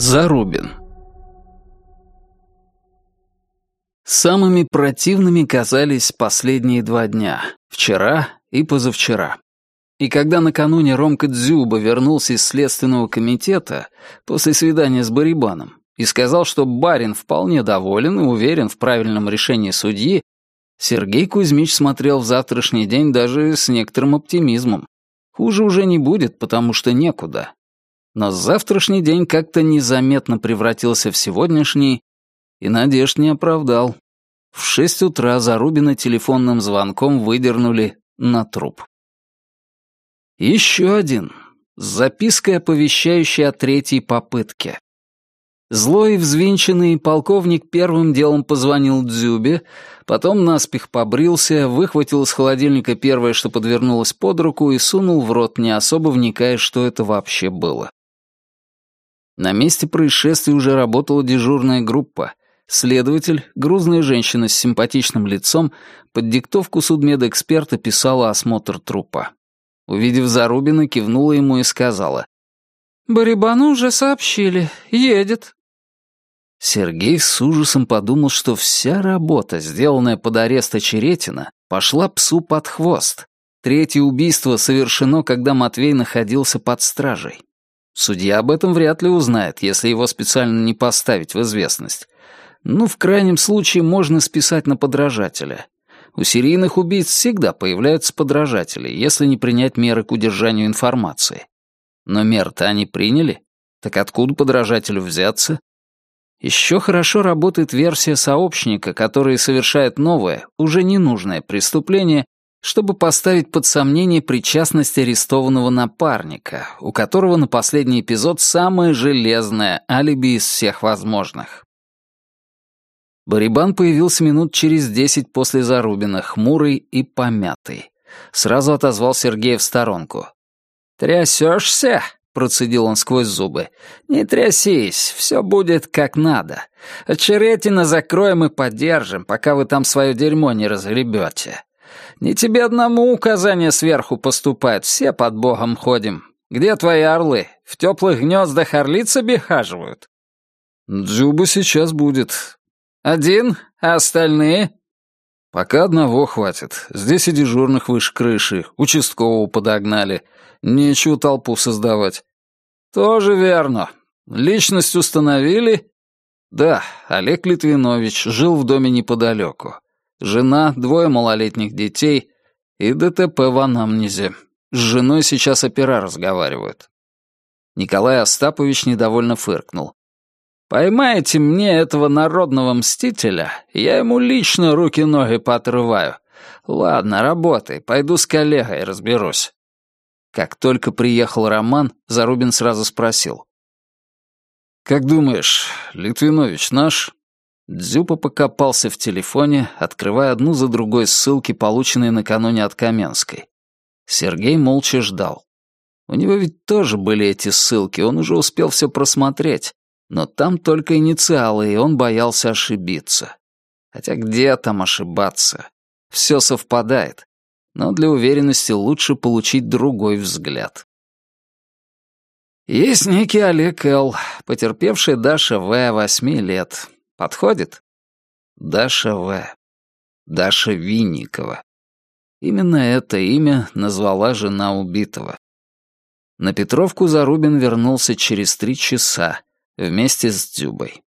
Зарубин. Самыми противными казались последние два дня, вчера и позавчера. И когда накануне Ромка Дзюба вернулся из Следственного комитета после свидания с Барибаном и сказал, что барин вполне доволен и уверен в правильном решении судьи, Сергей Кузьмич смотрел в завтрашний день даже с некоторым оптимизмом. Хуже уже не будет, потому что некуда. Но завтрашний день как-то незаметно превратился в сегодняшний, и надежд не оправдал. В шесть утра Зарубина телефонным звонком выдернули на труп. Еще один. С запиской, оповещающей о третьей попытке. Злой и взвинченный полковник первым делом позвонил Дзюбе, потом наспех побрился, выхватил из холодильника первое, что подвернулось под руку, и сунул в рот, не особо вникая, что это вообще было. На месте происшествия уже работала дежурная группа. Следователь, грузная женщина с симпатичным лицом, под диктовку судмедэксперта писала осмотр трупа. Увидев Зарубина, кивнула ему и сказала. «Барибану уже сообщили. Едет». Сергей с ужасом подумал, что вся работа, сделанная под арест Очеретина, пошла псу под хвост. Третье убийство совершено, когда Матвей находился под стражей. Судья об этом вряд ли узнает, если его специально не поставить в известность. Ну, в крайнем случае, можно списать на подражателя. У серийных убийц всегда появляются подражатели, если не принять меры к удержанию информации. Но меры-то они приняли. Так откуда подражателю взяться? Еще хорошо работает версия сообщника, который совершает новое, уже ненужное преступление чтобы поставить под сомнение причастность арестованного напарника, у которого на последний эпизод самое железное алиби из всех возможных. Барибан появился минут через десять после Зарубина, хмурый и помятый. Сразу отозвал Сергея в сторонку. «Трясешься?» — процедил он сквозь зубы. «Не трясись, все будет как надо. Очеретина закроем и поддержим, пока вы там свое дерьмо не разгребете. Не тебе одному указания сверху поступают, все под богом ходим. Где твои орлы? В теплых гнездах орлицы бихаживают?» «Джуба сейчас будет». «Один? А остальные?» «Пока одного хватит. Здесь и дежурных выше крыши. Участкового подогнали. Нечего толпу создавать». «Тоже верно. Личность установили?» «Да, Олег Литвинович жил в доме неподалеку жена, двое малолетних детей и ДТП в анамнезе. С женой сейчас опера разговаривают. Николай Остапович недовольно фыркнул. «Поймаете мне этого народного мстителя, я ему лично руки-ноги поотрываю. Ладно, работай, пойду с коллегой разберусь». Как только приехал Роман, Зарубин сразу спросил. «Как думаешь, Литвинович наш?» Дзюпа покопался в телефоне, открывая одну за другой ссылки, полученные накануне от Каменской. Сергей молча ждал. У него ведь тоже были эти ссылки, он уже успел все просмотреть, но там только инициалы, и он боялся ошибиться. Хотя где там ошибаться? Все совпадает, но для уверенности лучше получить другой взгляд. Есть некий Олег Л., потерпевший Даша В. восьми лет. Подходит? Даша В. Даша Винникова. Именно это имя назвала жена убитого. На Петровку Зарубин вернулся через три часа вместе с Дзюбой.